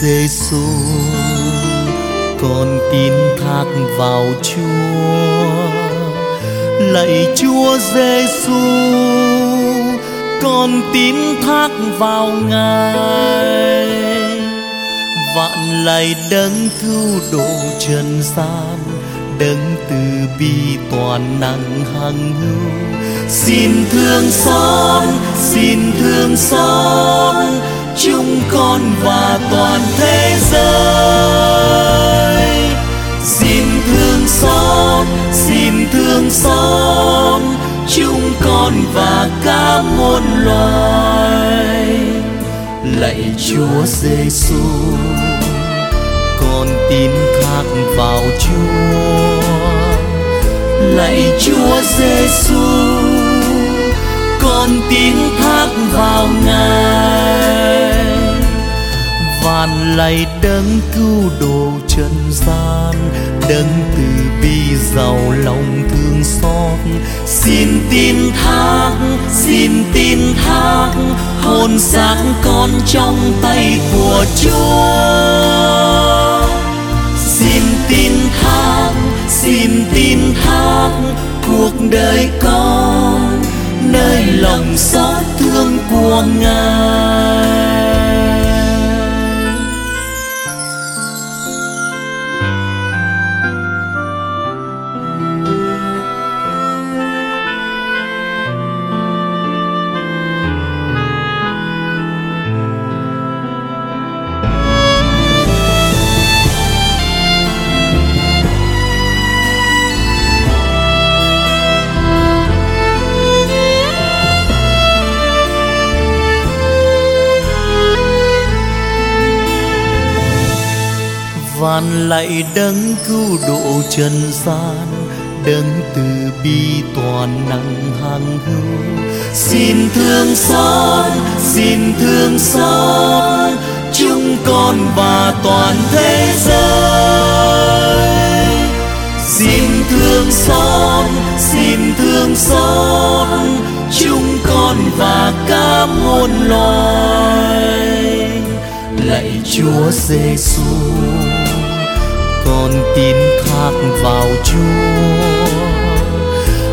Giêsu con tin thác vào Chúa. Lạy Chúa Giêsu con tin thác vào Ngài. Vạn lạy đấng cứu độ trần gian, đấng từ bi toàn năng hằng hữu xin thương xót, xin thương xót chúng con và toàn thế giới. Xin thương xót, xin thương xót chúng con và cả muôn loài. Lạy Chúa Giêsu con tin thác vào Chúa. Lạy Chúa Giêsu con tin thác vào ngài van lạy đấng cứu độ trần gian đấng từ bi giàu lòng thương xót. Xin tin thác, xin tin thác, hồn xác con trong tay của chúa. Xin tin thác, xin tin thác, cuộc đời con, nơi lòng xót thương của ngài. Van lạy đấng cứu độ trần gian, đấng từ bi toàn năng hằng hữu. Xin thương xót, xin thương xót, chúng con và toàn thế giới. Xin thương xót, xin thương xót, chúng con và cả muôn loài. Lạy Chúa Giêsu con tin thác vào Chúa.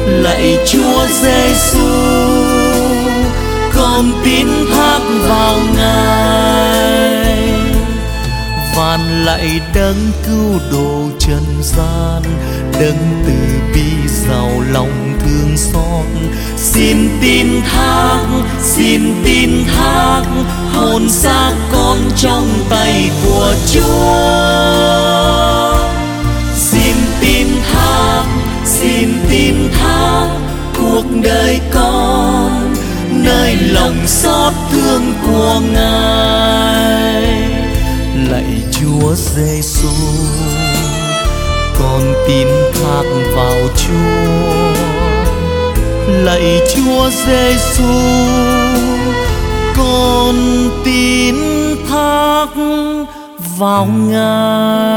Lạy Chúa Giêsu con tin thác vào Ngài. Van lạy đấng cứu độ trần gian, đấng từ bi giàu lòng thương xót. Xin tin thác xin tin thác hồn xác con trong tay của Chúa. Đời con, nơi lòng xót thương của ngài. Lạy Chúa Giêsu con tin thác vào Chúa. Lạy Chúa Giêsu con tin thác vào Ngài.